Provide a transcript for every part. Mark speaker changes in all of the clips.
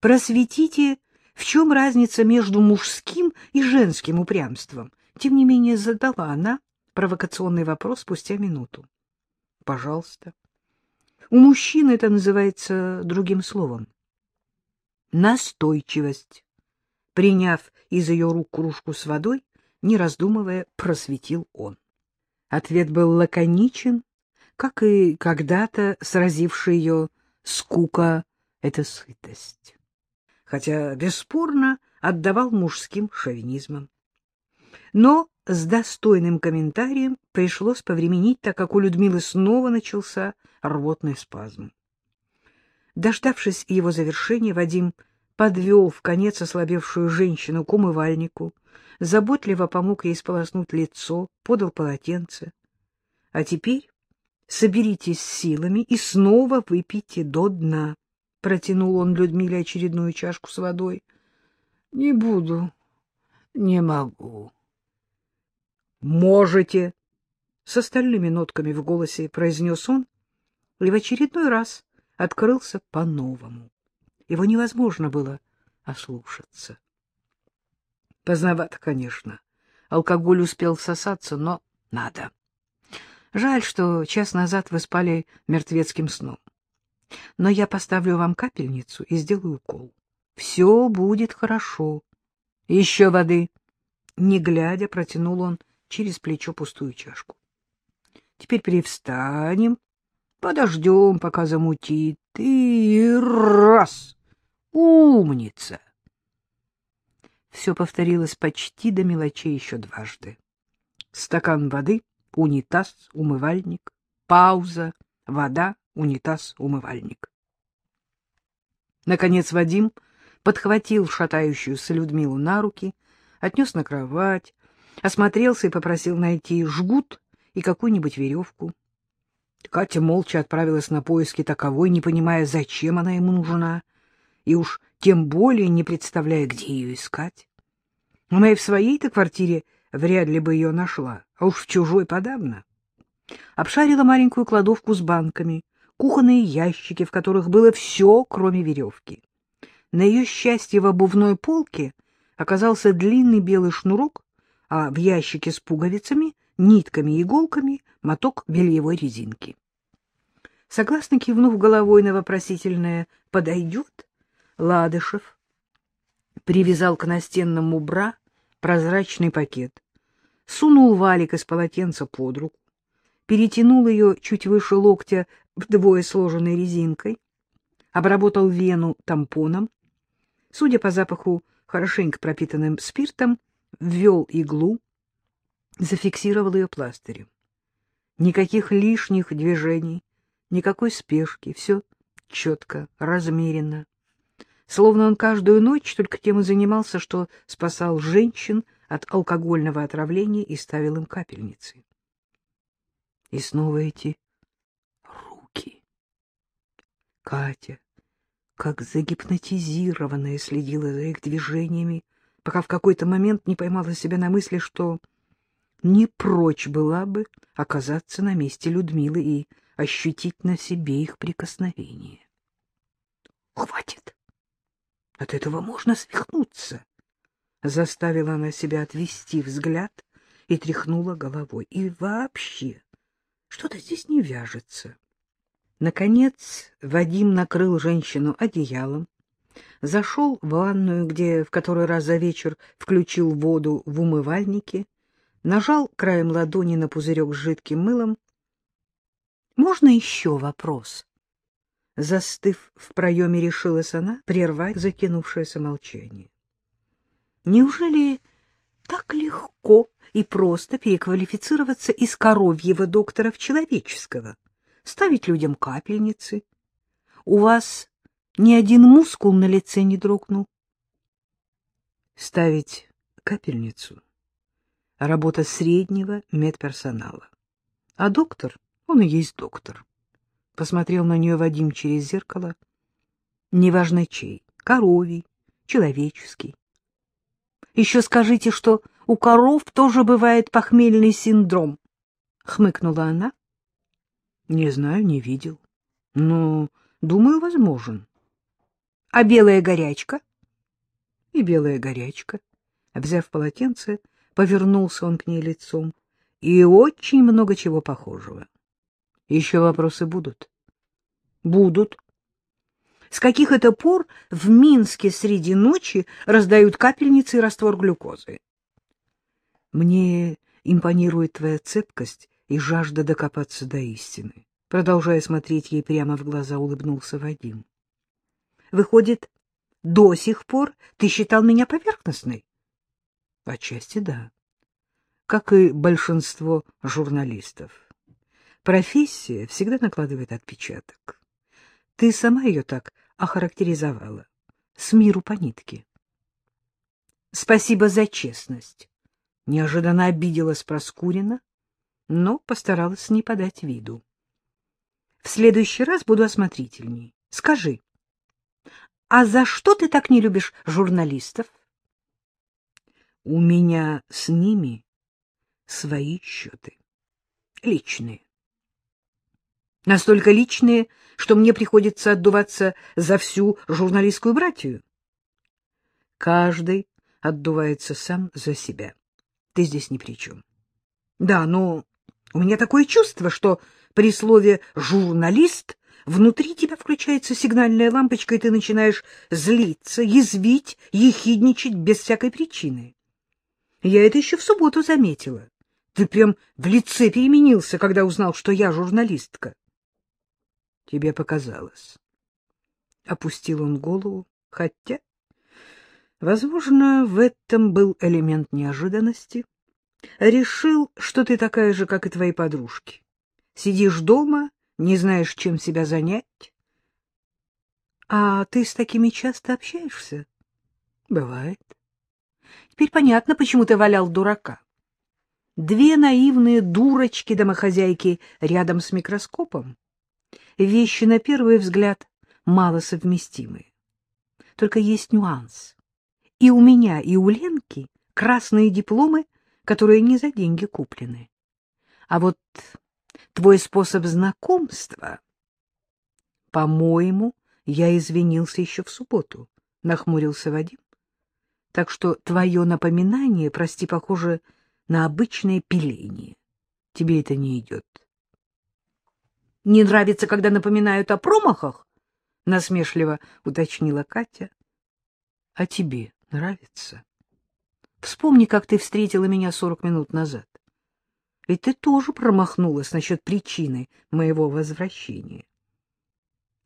Speaker 1: Просветите, в чем разница между мужским и женским упрямством? Тем не менее задала она провокационный вопрос спустя минуту. Пожалуйста. У мужчин это называется другим словом. Настойчивость. Приняв из ее рук кружку с водой, не раздумывая, просветил он. Ответ был лаконичен, как и когда-то сразивший ее скука — это сытость. Хотя, бесспорно, отдавал мужским шовинизмом. Но с достойным комментарием пришлось повременить, так как у Людмилы снова начался рвотный спазм. Дождавшись его завершения, Вадим подвел в конец ослабевшую женщину к умывальнику, заботливо помог ей сполоснуть лицо, подал полотенце. — А теперь соберитесь силами и снова выпейте до дна. Протянул он Людмиле очередную чашку с водой. — Не буду, не могу. — Можете! — с остальными нотками в голосе произнес он и в очередной раз открылся по-новому. Его невозможно было ослушаться. Поздновато, конечно. Алкоголь успел всосаться, но надо. Жаль, что час назад вы спали мертвецким сном. Но я поставлю вам капельницу и сделаю укол. Все будет хорошо. Еще воды. Не глядя, протянул он через плечо пустую чашку. Теперь привстанем, подождем, пока замутит, и раз! Умница! Все повторилось почти до мелочей еще дважды. Стакан воды, унитаз, умывальник, пауза, вода, унитаз, умывальник. Наконец Вадим подхватил шатающуюся Людмилу на руки, отнес на кровать, осмотрелся и попросил найти жгут и какую-нибудь веревку. Катя молча отправилась на поиски таковой, не понимая, зачем она ему нужна, и уж тем более не представляя, где ее искать. Она и в своей-то квартире вряд ли бы ее нашла, а уж в чужой подавно. Обшарила маленькую кладовку с банками, кухонные ящики, в которых было все, кроме веревки. На ее счастье в обувной полке оказался длинный белый шнурок, а в ящике с пуговицами, нитками и иголками моток бельевой резинки. Согласно кивнув головой на вопросительное «подойдет», Ладышев привязал к настенному бра прозрачный пакет, сунул валик из полотенца под руку, перетянул ее чуть выше локтя вдвое сложенной резинкой, обработал вену тампоном, судя по запаху, хорошенько пропитанным спиртом, ввел иглу, зафиксировал ее пластырем. Никаких лишних движений, никакой спешки, все четко, размеренно словно он каждую ночь только тем и занимался, что спасал женщин от алкогольного отравления и ставил им капельницы. И снова эти руки. Катя, как загипнотизированная, следила за их движениями, пока в какой-то момент не поймала себя на мысли, что не прочь была бы оказаться на месте Людмилы и ощутить на себе их прикосновение. «Хватит!» От этого можно свихнуться. Заставила она себя отвести взгляд и тряхнула головой. И вообще, что-то здесь не вяжется. Наконец Вадим накрыл женщину одеялом, зашел в ванную, где в который раз за вечер включил воду в умывальнике, нажал краем ладони на пузырек с жидким мылом. «Можно еще вопрос?» Застыв в проеме, решилась она прервать затянувшееся молчание. Неужели так легко и просто переквалифицироваться из коровьего доктора в человеческого, ставить людям капельницы? У вас ни один мускул на лице не дрогнул. Ставить капельницу — работа среднего медперсонала. А доктор, он и есть доктор. Посмотрел на нее Вадим через зеркало. Неважно чей, коровий, человеческий. Еще скажите, что у коров тоже бывает похмельный синдром. Хмыкнула она. Не знаю, не видел. Но, думаю, возможен. А белая горячка? И белая горячка. Взяв полотенце, повернулся он к ней лицом. И очень много чего похожего. Еще вопросы будут? Будут. С каких это пор в Минске среди ночи раздают капельницы и раствор глюкозы? Мне импонирует твоя цепкость и жажда докопаться до истины. Продолжая смотреть ей прямо в глаза, улыбнулся Вадим. Выходит, до сих пор ты считал меня поверхностной? Отчасти да. Как и большинство журналистов. Профессия всегда накладывает отпечаток. Ты сама ее так охарактеризовала. С миру по нитке. Спасибо за честность. Неожиданно обиделась Проскурина, но постаралась не подать виду. В следующий раз буду осмотрительней. Скажи, а за что ты так не любишь журналистов? У меня с ними свои счеты. Личные. Настолько личные, что мне приходится отдуваться за всю журналистскую братью. Каждый отдувается сам за себя. Ты здесь ни при чем. Да, но у меня такое чувство, что при слове «журналист» внутри тебя включается сигнальная лампочка, и ты начинаешь злиться, язвить, ехидничать без всякой причины. Я это еще в субботу заметила. Ты прям в лице переменился, когда узнал, что я журналистка. Тебе показалось. Опустил он голову, хотя, возможно, в этом был элемент неожиданности. Решил, что ты такая же, как и твои подружки. Сидишь дома, не знаешь, чем себя занять. А ты с такими часто общаешься? Бывает. Теперь понятно, почему ты валял дурака. Две наивные дурочки-домохозяйки рядом с микроскопом вещи, на первый взгляд, малосовместимые. Только есть нюанс. И у меня, и у Ленки красные дипломы, которые не за деньги куплены. А вот твой способ знакомства... По-моему, я извинился еще в субботу, — нахмурился Вадим. Так что твое напоминание, прости, похоже на обычное пиление. Тебе это не идет. Не нравится, когда напоминают о промахах? — насмешливо уточнила Катя. — А тебе нравится? Вспомни, как ты встретила меня сорок минут назад. Ведь ты тоже промахнулась насчет причины моего возвращения.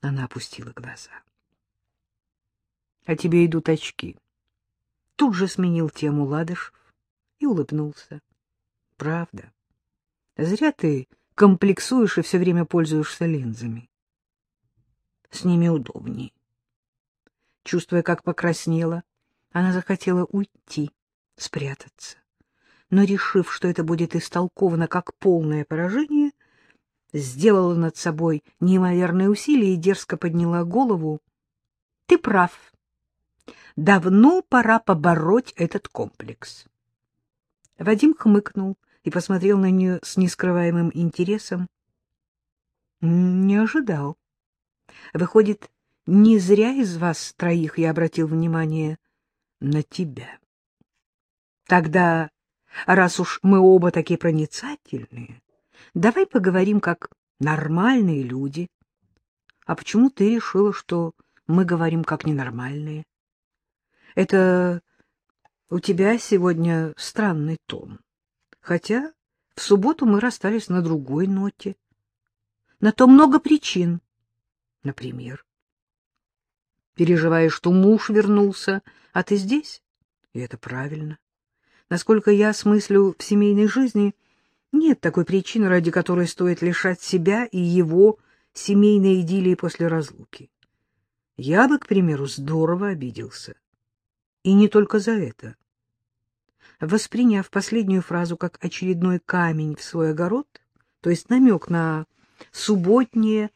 Speaker 1: Она опустила глаза. — А тебе идут очки. Тут же сменил тему Ладышев и улыбнулся. — Правда. Зря ты комплексуешь и все время пользуешься линзами. С ними удобнее. Чувствуя, как покраснела, она захотела уйти, спрятаться. Но, решив, что это будет истолковано как полное поражение, сделала над собой неимоверное усилие и дерзко подняла голову. — Ты прав. Давно пора побороть этот комплекс. Вадим хмыкнул и посмотрел на нее с нескрываемым интересом. Не ожидал. Выходит, не зря из вас троих я обратил внимание на тебя. Тогда, раз уж мы оба такие проницательные, давай поговорим как нормальные люди. А почему ты решила, что мы говорим как ненормальные? Это у тебя сегодня странный тон. Хотя в субботу мы расстались на другой ноте. На то много причин. Например, переживаешь, что муж вернулся, а ты здесь? И это правильно. Насколько я смыслю в семейной жизни, нет такой причины, ради которой стоит лишать себя и его семейной идиллии после разлуки. Я бы, к примеру, здорово обиделся. И не только за это. Восприняв последнюю фразу как очередной камень в свой огород, то есть намек на субботнее,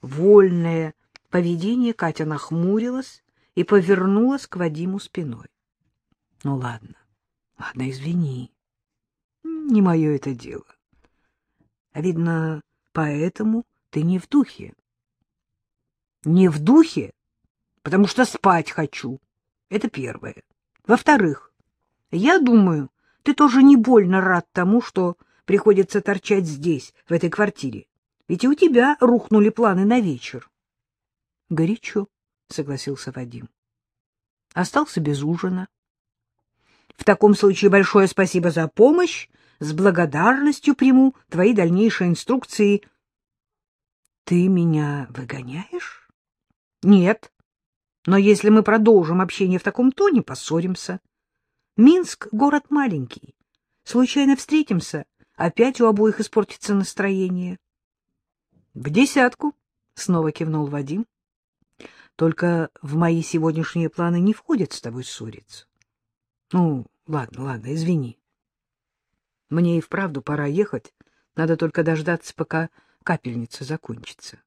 Speaker 1: вольное поведение, Катя нахмурилась и повернулась к Вадиму спиной. — Ну ладно, ладно, извини. Не мое это дело. А видно, поэтому ты не в духе. — Не в духе? потому что спать хочу. Это первое. Во-вторых, я думаю, ты тоже не больно рад тому, что приходится торчать здесь, в этой квартире. Ведь и у тебя рухнули планы на вечер. — Горячо, — согласился Вадим. Остался без ужина. — В таком случае большое спасибо за помощь. С благодарностью приму твои дальнейшие инструкции. — Ты меня выгоняешь? — Нет. Но если мы продолжим общение в таком тоне, поссоримся. Минск — город маленький. Случайно встретимся, опять у обоих испортится настроение. — В десятку, — снова кивнул Вадим. — Только в мои сегодняшние планы не входит с тобой ссориться. — Ну, ладно, ладно, извини. Мне и вправду пора ехать. Надо только дождаться, пока капельница закончится.